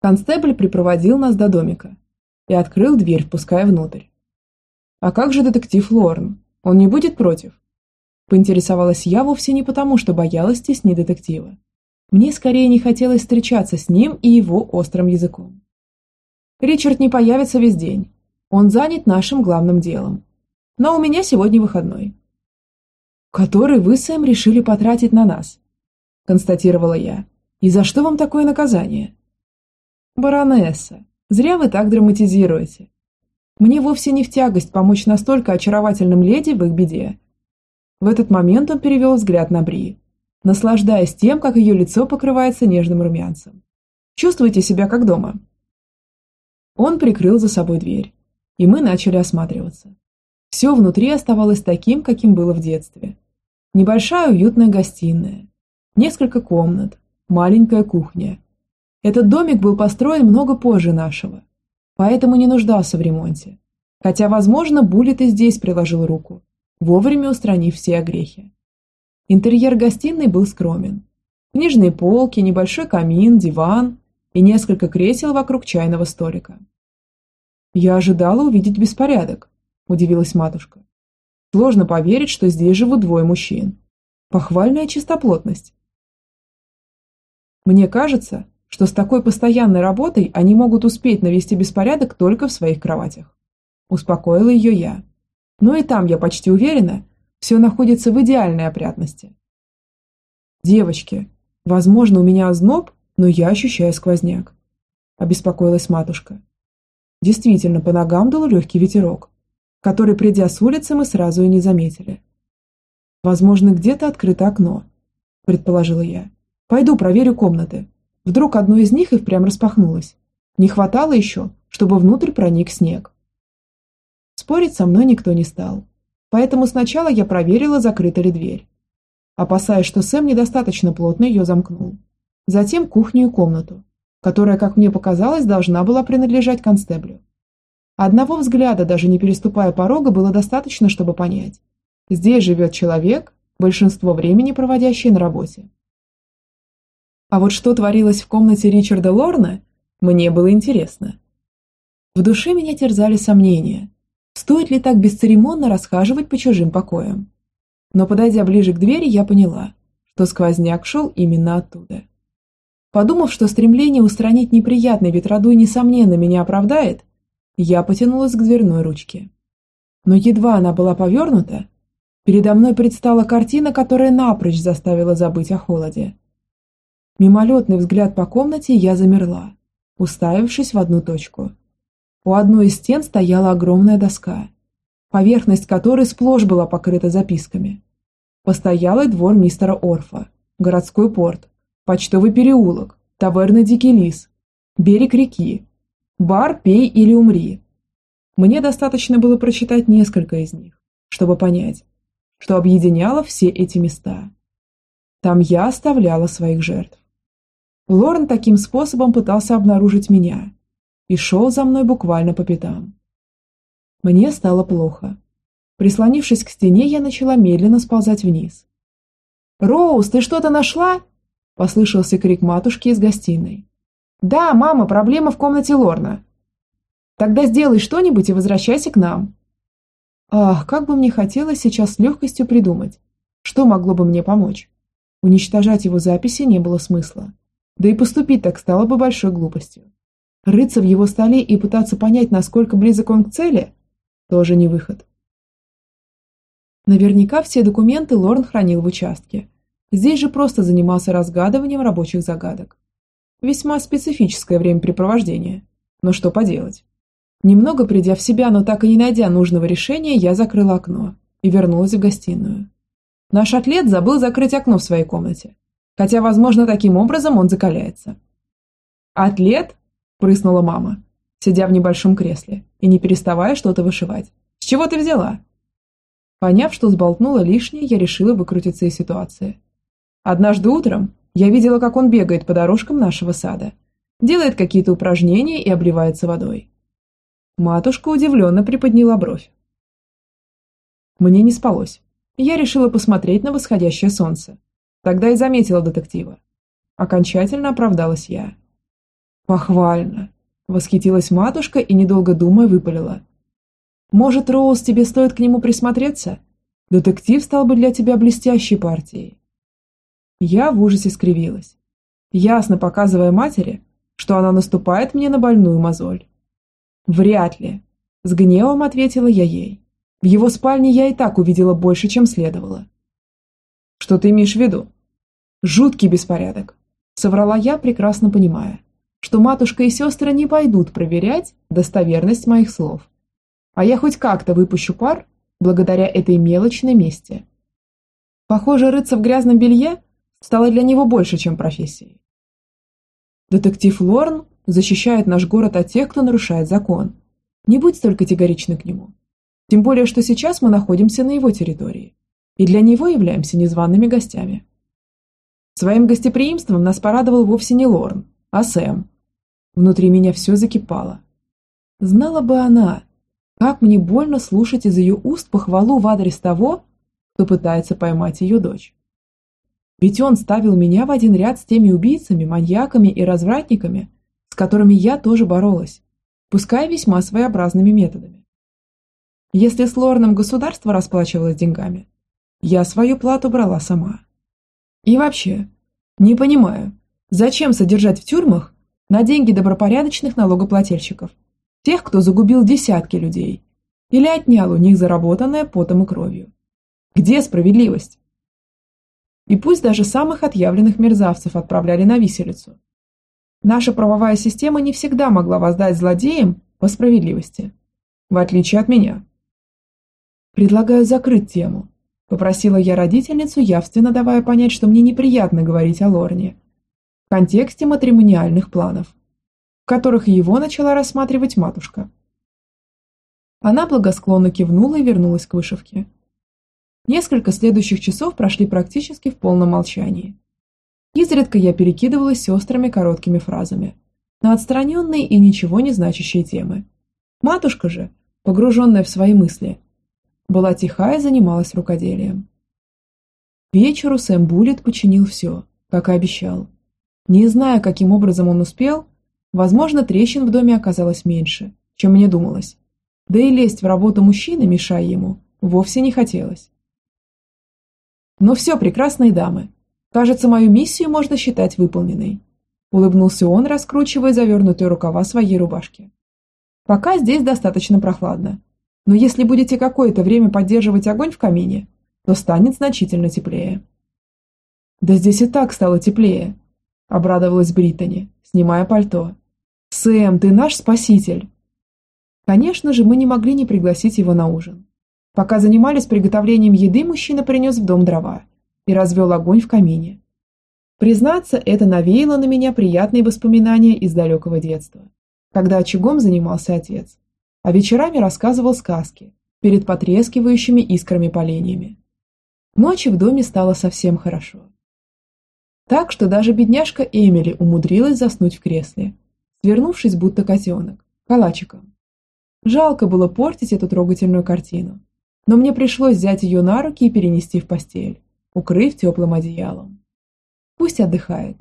Констебль припроводил нас до домика и открыл дверь, впуская внутрь. «А как же детектив Лорн? Он не будет против?» Поинтересовалась я вовсе не потому, что боялась тесни детектива. Мне скорее не хотелось встречаться с ним и его острым языком. Ричард не появится весь день. Он занят нашим главным делом. Но у меня сегодня выходной. Который вы, Сэм, решили потратить на нас, констатировала я. И за что вам такое наказание? Баронесса, зря вы так драматизируете. Мне вовсе не в тягость помочь настолько очаровательным леди в их беде. В этот момент он перевел взгляд на Бри, наслаждаясь тем, как ее лицо покрывается нежным румянцем. «Чувствуете себя как дома?» Он прикрыл за собой дверь, и мы начали осматриваться. Все внутри оставалось таким, каким было в детстве. Небольшая уютная гостиная, несколько комнат, маленькая кухня. Этот домик был построен много позже нашего, поэтому не нуждался в ремонте. Хотя, возможно, Буллет и здесь приложил руку, вовремя устранив все огрехи. Интерьер гостиной был скромен. Книжные полки, небольшой камин, диван и несколько кресел вокруг чайного столика. «Я ожидала увидеть беспорядок», – удивилась матушка. «Сложно поверить, что здесь живут двое мужчин. Похвальная чистоплотность». «Мне кажется, что с такой постоянной работой они могут успеть навести беспорядок только в своих кроватях», – успокоила ее я. Но и там, я почти уверена, все находится в идеальной опрятности. «Девочки, возможно, у меня озноб, но я ощущаю сквозняк», – обеспокоилась матушка. Действительно, по ногам дул легкий ветерок, который, придя с улицы, мы сразу и не заметили. «Возможно, где-то открыто окно», – предположила я. «Пойду проверю комнаты. Вдруг одно из них и впрямь распахнулось. Не хватало еще, чтобы внутрь проник снег». Спорить со мной никто не стал. Поэтому сначала я проверила, закрыта ли дверь. Опасаясь, что Сэм недостаточно плотно ее замкнул. Затем кухню и комнату, которая, как мне показалось, должна была принадлежать констеблю. Одного взгляда, даже не переступая порога, было достаточно, чтобы понять. Здесь живет человек, большинство времени проводящий на работе. А вот что творилось в комнате Ричарда Лорна, мне было интересно. В душе меня терзали сомнения, Стоит ли так бесцеремонно расхаживать по чужим покоям? Но подойдя ближе к двери, я поняла, что сквозняк шел именно оттуда. Подумав, что стремление устранить неприятный ветродуй несомненно меня оправдает, я потянулась к дверной ручке. Но едва она была повернута, передо мной предстала картина, которая напрочь заставила забыть о холоде. Мимолетный взгляд по комнате я замерла, уставившись в одну точку. У одной из стен стояла огромная доска, поверхность которой сплошь была покрыта записками. Постоялый двор мистера Орфа, городской порт, почтовый переулок, таверна Дикий Лис, берег реки, бар «Пей или умри». Мне достаточно было прочитать несколько из них, чтобы понять, что объединяло все эти места. Там я оставляла своих жертв. Лорен таким способом пытался обнаружить меня, и шел за мной буквально по пятам. Мне стало плохо. Прислонившись к стене, я начала медленно сползать вниз. «Роуз, ты что-то нашла?» – послышался крик матушки из гостиной. «Да, мама, проблема в комнате Лорна». «Тогда сделай что-нибудь и возвращайся к нам». Ах, как бы мне хотелось сейчас с легкостью придумать, что могло бы мне помочь. Уничтожать его записи не было смысла. Да и поступить так стало бы большой глупостью. Рыться в его столе и пытаться понять, насколько близок он к цели, тоже не выход. Наверняка все документы Лорн хранил в участке. Здесь же просто занимался разгадыванием рабочих загадок. Весьма специфическое времяпрепровождение. Но что поделать. Немного придя в себя, но так и не найдя нужного решения, я закрыла окно и вернулась в гостиную. Наш атлет забыл закрыть окно в своей комнате. Хотя, возможно, таким образом он закаляется. Атлет прыснула мама, сидя в небольшом кресле и не переставая что-то вышивать. «С чего ты взяла?» Поняв, что сболтнула лишнее, я решила выкрутиться из ситуации. Однажды утром я видела, как он бегает по дорожкам нашего сада, делает какие-то упражнения и обливается водой. Матушка удивленно приподняла бровь. Мне не спалось. Я решила посмотреть на восходящее солнце. Тогда и заметила детектива. Окончательно оправдалась я. Похвально. Восхитилась матушка и, недолго думая, выпалила. Может, Роуз, тебе стоит к нему присмотреться? Детектив стал бы для тебя блестящей партией. Я в ужасе скривилась, ясно показывая матери, что она наступает мне на больную мозоль. «Вряд ли», – с гневом ответила я ей. «В его спальне я и так увидела больше, чем следовало». «Что ты имеешь в виду?» «Жуткий беспорядок», – соврала я, прекрасно понимая, что матушка и сестры не пойдут проверять достоверность моих слов. А я хоть как-то выпущу пар благодаря этой мелочной мести. Похоже, рыться в грязном белье стало для него больше, чем профессией. Детектив Лорн защищает наш город от тех, кто нарушает закон. Не будь столь категоричны к нему. Тем более, что сейчас мы находимся на его территории, и для него являемся незваными гостями. Своим гостеприимством нас порадовал вовсе не Лорн, а Сэм. Внутри меня все закипало. Знала бы она, как мне больно слушать из ее уст похвалу в адрес того, кто пытается поймать ее дочь. Ведь он ставил меня в один ряд с теми убийцами, маньяками и развратниками, с которыми я тоже боролась, пускай весьма своеобразными методами. Если с Лорном государство расплачивалось деньгами, я свою плату брала сама. И вообще, не понимаю, зачем содержать в тюрьмах на деньги добропорядочных налогоплательщиков, тех, кто загубил десятки людей или отнял у них заработанное потом и кровью. Где справедливость? И пусть даже самых отъявленных мерзавцев отправляли на виселицу. Наша правовая система не всегда могла воздать злодеям по справедливости, в отличие от меня. «Предлагаю закрыть тему», – попросила я родительницу, явственно давая понять, что мне неприятно говорить о Лорне, в контексте матримониальных планов, в которых его начала рассматривать матушка. Она благосклонно кивнула и вернулась к вышивке. Несколько следующих часов прошли практически в полном молчании. Изредка я перекидывалась с сестрами короткими фразами на отстраненные и ничего не значащие темы. Матушка же, погруженная в свои мысли, была тиха и занималась рукоделием. вечеру Сэм Буллет починил все, как и обещал. Не зная, каким образом он успел, возможно, трещин в доме оказалось меньше, чем мне думалось. Да и лезть в работу мужчины, мешая ему, вовсе не хотелось. Но все, прекрасные дамы. Кажется, мою миссию можно считать выполненной. Улыбнулся он, раскручивая завернутые рукава своей рубашки. Пока здесь достаточно прохладно. Но если будете какое-то время поддерживать огонь в камине, то станет значительно теплее. Да здесь и так стало теплее, обрадовалась Британи, снимая пальто. Сэм, ты наш спаситель. Конечно же, мы не могли не пригласить его на ужин. Пока занимались приготовлением еды, мужчина принес в дом дрова и развел огонь в камине. Признаться, это навеяло на меня приятные воспоминания из далекого детства, когда очагом занимался отец, а вечерами рассказывал сказки перед потрескивающими искрами поленьями. Ночью в доме стало совсем хорошо. Так что даже бедняжка Эмили умудрилась заснуть в кресле, свернувшись будто котенок, калачиком. Жалко было портить эту трогательную картину, но мне пришлось взять ее на руки и перенести в постель, укрыв теплым одеялом. Пусть отдыхает.